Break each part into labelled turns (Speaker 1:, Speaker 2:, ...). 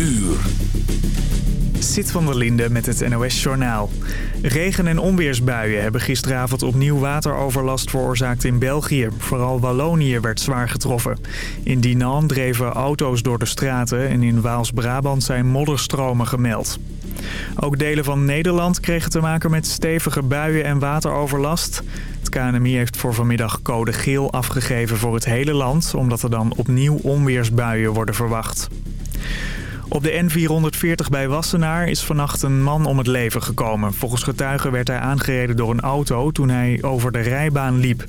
Speaker 1: uur.
Speaker 2: Van der Linde met het NOS-journaal. Regen- en onweersbuien hebben gisteravond opnieuw wateroverlast veroorzaakt in België. Vooral Wallonië werd zwaar getroffen. In Dinan dreven auto's door de straten en in Waals-Brabant zijn modderstromen gemeld. Ook delen van Nederland kregen te maken met stevige buien en wateroverlast. Het KNMI heeft voor vanmiddag code geel afgegeven voor het hele land... omdat er dan opnieuw onweersbuien worden verwacht. Op de N440 bij Wassenaar is vannacht een man om het leven gekomen. Volgens getuigen werd hij aangereden door een auto toen hij over de rijbaan liep.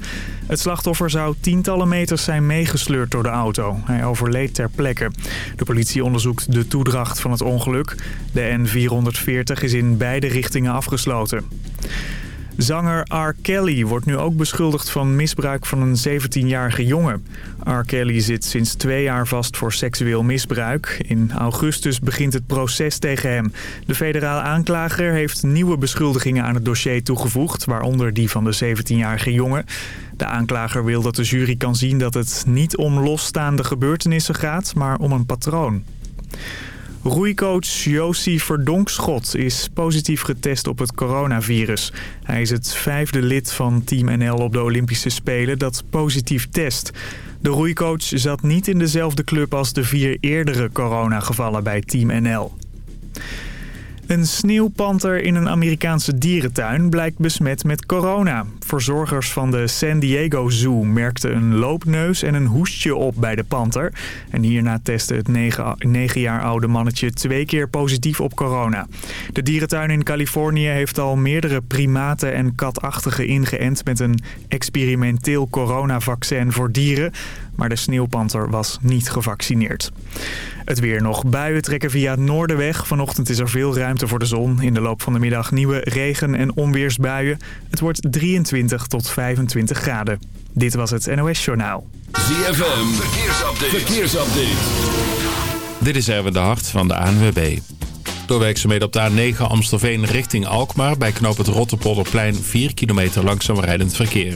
Speaker 2: Het slachtoffer zou tientallen meters zijn meegesleurd door de auto. Hij overleed ter plekke. De politie onderzoekt de toedracht van het ongeluk. De N440 is in beide richtingen afgesloten. Zanger R. Kelly wordt nu ook beschuldigd van misbruik van een 17-jarige jongen. R. Kelly zit sinds twee jaar vast voor seksueel misbruik. In augustus begint het proces tegen hem. De federale aanklager heeft nieuwe beschuldigingen aan het dossier toegevoegd... waaronder die van de 17-jarige jongen. De aanklager wil dat de jury kan zien dat het niet om losstaande gebeurtenissen gaat, maar om een patroon. Roeicoach Josie Verdonkschot is positief getest op het coronavirus. Hij is het vijfde lid van Team NL op de Olympische Spelen dat positief test. De roeicoach zat niet in dezelfde club als de vier eerdere coronagevallen bij Team NL. Een sneeuwpanter in een Amerikaanse dierentuin blijkt besmet met corona. Verzorgers van de San Diego Zoo merkten een loopneus en een hoestje op bij de panter. En hierna testte het 9 jaar oude mannetje twee keer positief op corona. De dierentuin in Californië heeft al meerdere primaten en katachtigen ingeënt... met een experimenteel coronavaccin voor dieren. Maar de sneeuwpanter was niet gevaccineerd. Het weer nog. Buien trekken via het noorden weg. Vanochtend is er veel ruimte voor de zon. In de loop van de middag nieuwe regen- en onweersbuien. Het wordt 23 tot 25 graden. Dit was het NOS Journaal.
Speaker 1: ZFM, verkeersupdate. verkeersupdate.
Speaker 3: Dit is Erwin de Hart van de ANWB. Door werkzaamheden op de A9 Amstelveen richting Alkmaar... bij knoop het Rotterpolderplein 4 kilometer langzaam rijdend verkeer.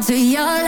Speaker 4: to your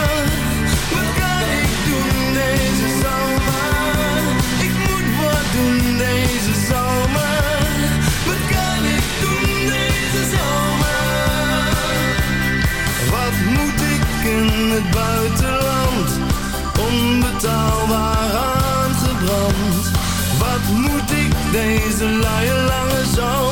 Speaker 5: een luie lange zomer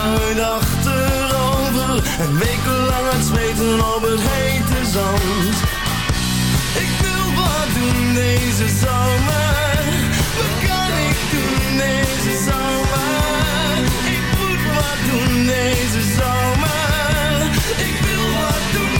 Speaker 5: huid achterover En wekenlang het zweten op het hete zand. Ik wil wat doen deze zomer. Wat kan ik doen deze zomer? Ik moet wat doen deze zomer. Ik wil wat doen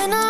Speaker 6: can I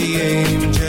Speaker 7: the
Speaker 8: angels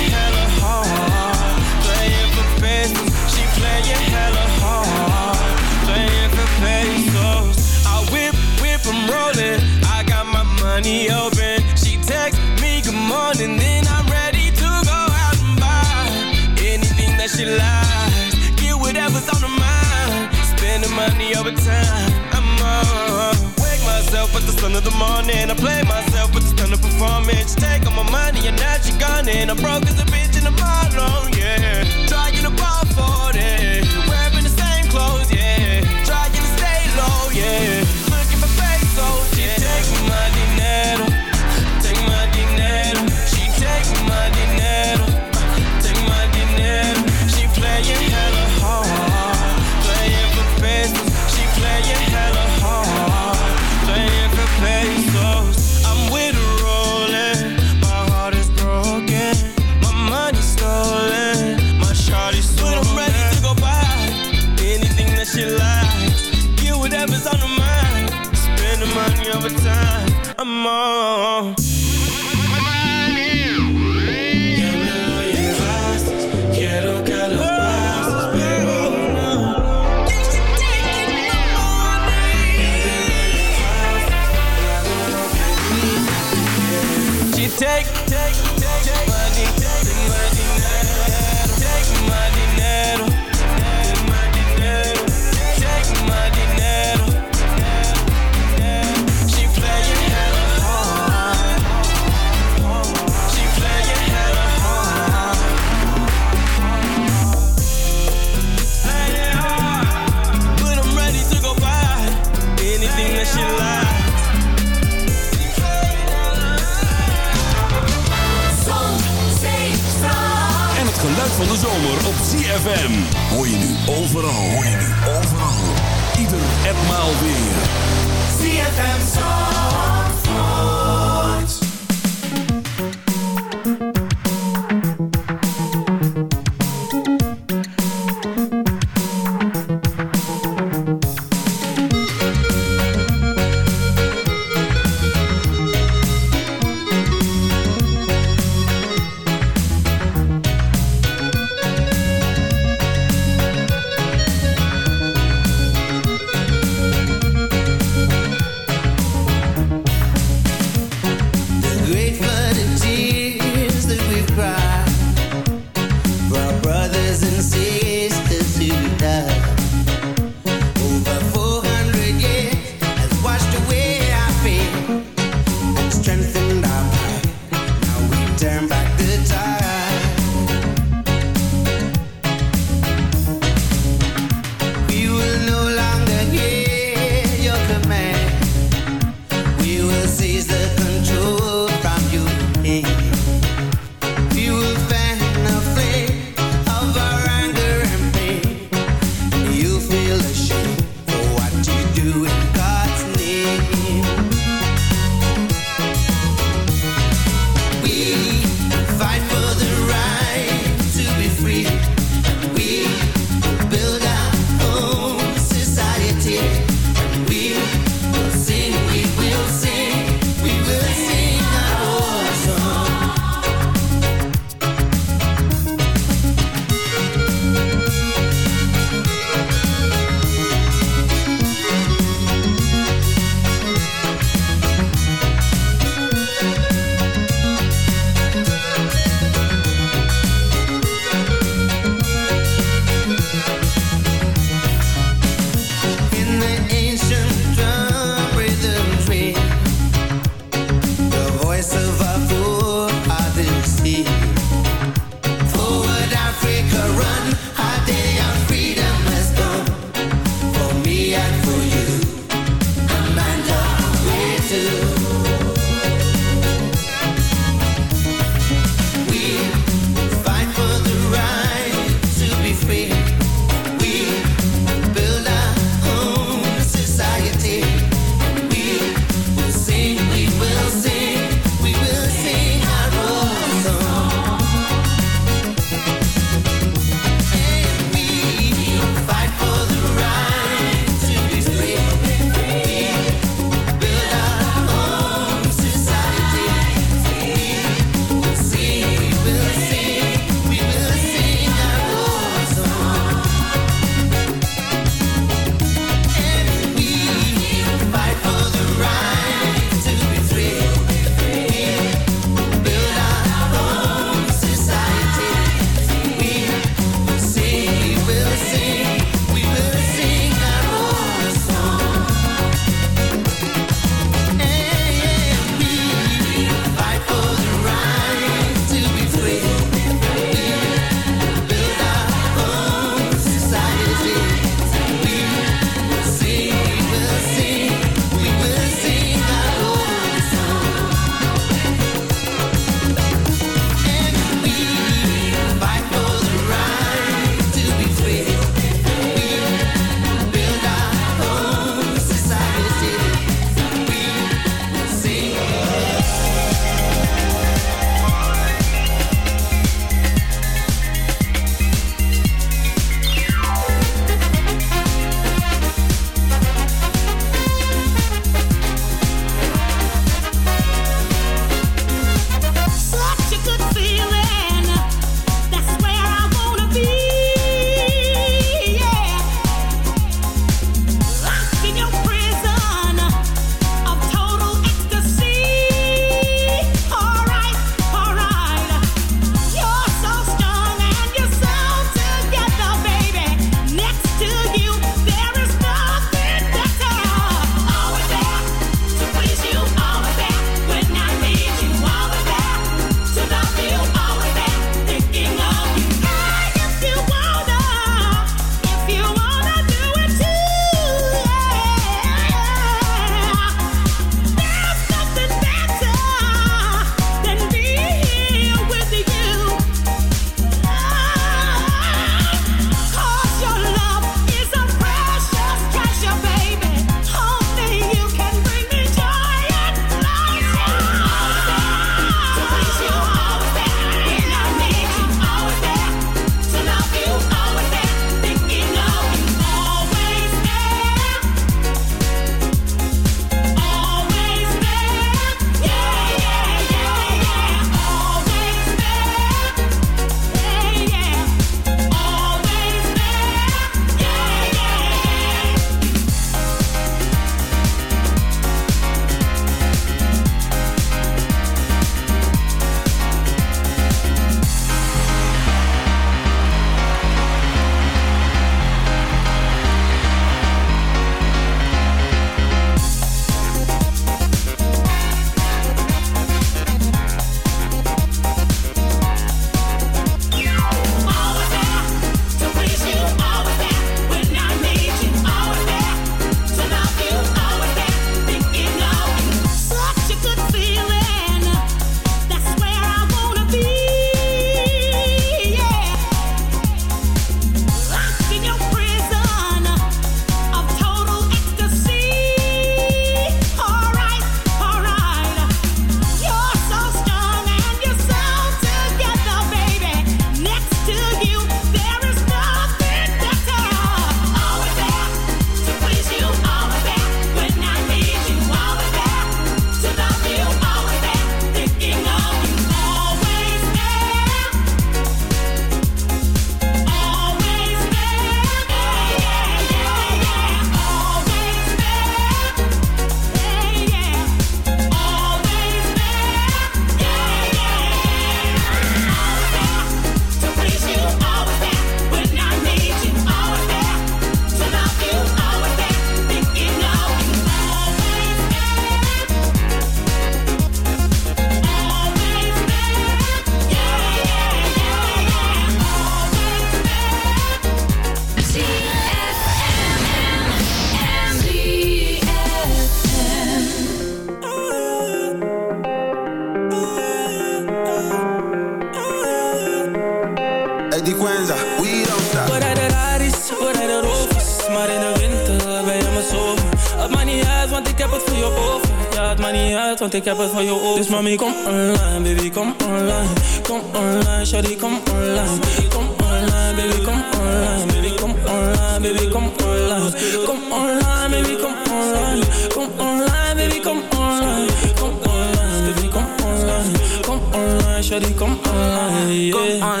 Speaker 9: want ik heb het voor je. Dus mami, kom online, baby, kom online. Kom online, shawty, kom online. Kom online, baby, kom online. Baby, kom online, baby, kom online. Kom online, baby, kom online. Kom online, baby, kom online. Kom online, baby, kom online. Kom online, shawty, kom online.
Speaker 10: Come online,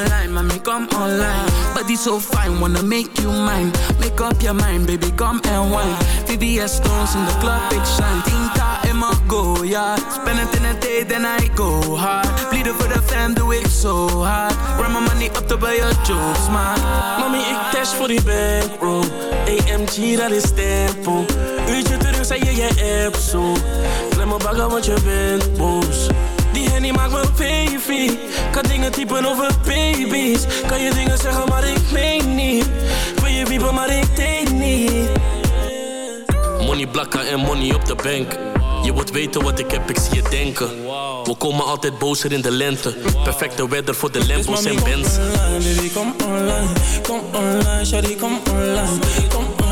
Speaker 10: come online. Body so fine, wanna make you mine. Make up your mind, baby, come and wine. VVS stones in the club, big shine. Tinta in my go, yeah. Spend it in a day, then I go hard. Bleeden voor de fam, doe ik zo hard. Run my money up to buy your jokes, man.
Speaker 9: Mami, ik dash voor die bankroll. AMG, dat is tempo. Uurtje terug, zei je je app zo. Klem me bagger, want je bent boos. Die Henny maakt me baby. Kan dingen typen over baby's. Kan je dingen zeggen, maar ik meen niet. Wil je wiepen, maar ik denk niet.
Speaker 11: Money blakken en money op de bank. Je wilt weten wat ik heb, ik zie je denken. We komen altijd bozer in de lente. Perfecte weather voor de Lambos en Benz.
Speaker 9: baby, kom online. Kom online, shawty, kom online.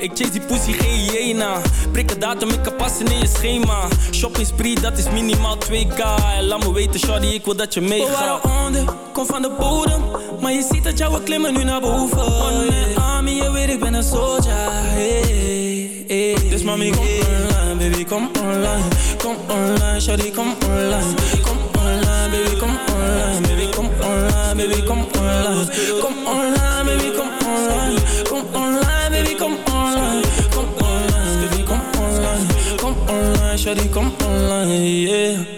Speaker 9: Ik chase die pussy, geen hyena. Prik een datum, ik kan passen in je schema. Shopping spree, dat is minimaal 2k. En laat me weten, shawty, ik wil dat je meegaat. We waren onder, kom van de bodem. Maar je ziet dat jouw klimmen nu naar boven. On mijn army, je weet ik ben een soldier. Hey, hey. Dus mami, kom online, baby, kom online. Kom online, shawty, kom online. Kom online, baby, kom online. Baby, kom online, baby, kom online. Kom online, baby, kom online. Kom online, shawty, kom online.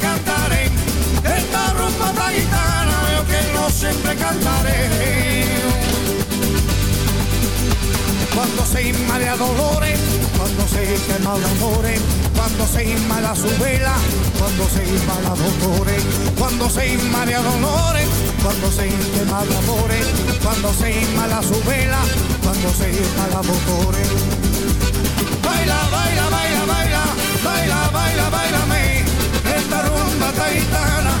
Speaker 12: No siempre cantaré. Cuando se inmala dolores, cuando se quema amores, cuando se inmala su vela, cuando se inmala dolores, cuando se inmala dolores, cuando se quema amores, cuando se inmala su vela, cuando se inmala dolores. Baila, baila, baila, baila, baila, baila, bailame, esta rumba taitana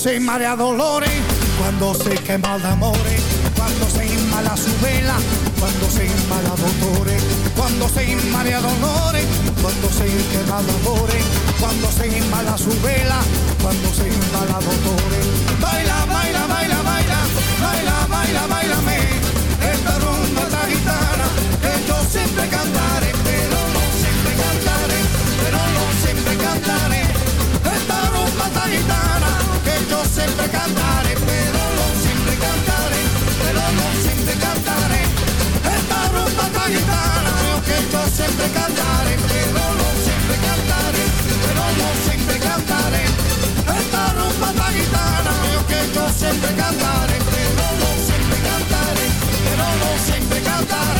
Speaker 12: Se marea dolores, cuando se quema de amores, cuando se inmala su vela, cuando se inmala dolores, cuando se marea dolores, cuando se quema amores, cuando se inmala su vela, cuando se inmala dolores. Baila, baila, baila, baila, baila, baila, bailame, esta rumba esta gitana, que yo siempre cantaré, pero no siempre cantaré, pero no siempre cantaré, esta rumba esta gitana, que yo siempre cantaré, pero no siempre cantaré, pero no siempre cantaré, esta rumba esta gitana, que yo siempre cantaré, pero no siempre cantaré, pero no siempre cantaré, esta rumba esta gitana, que yo siempre cantaré, pero no siempre cantaré, pero no siempre cantaré,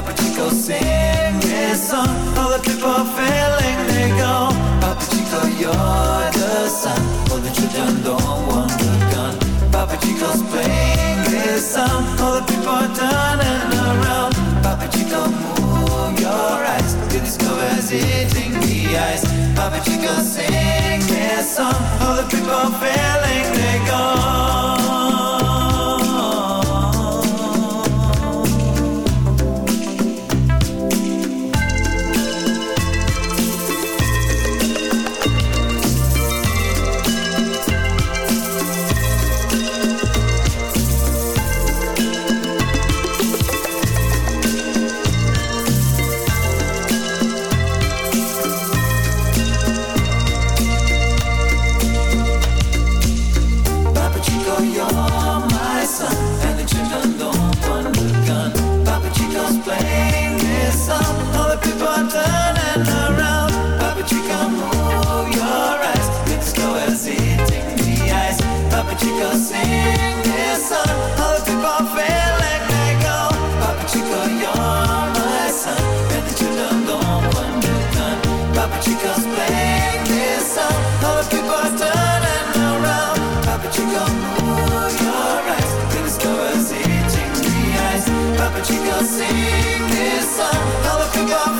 Speaker 13: Papa Chico sing this song. All the people feeling they go. Papa Chico, you're the sun. All the children don't want the gun. Papa Chico's playing this song. All the people turning around. Papa Chico, move your eyes. Till this cover's hitting the ice. Papa Chico, sing this song. All the people feeling they go. sing this song. All.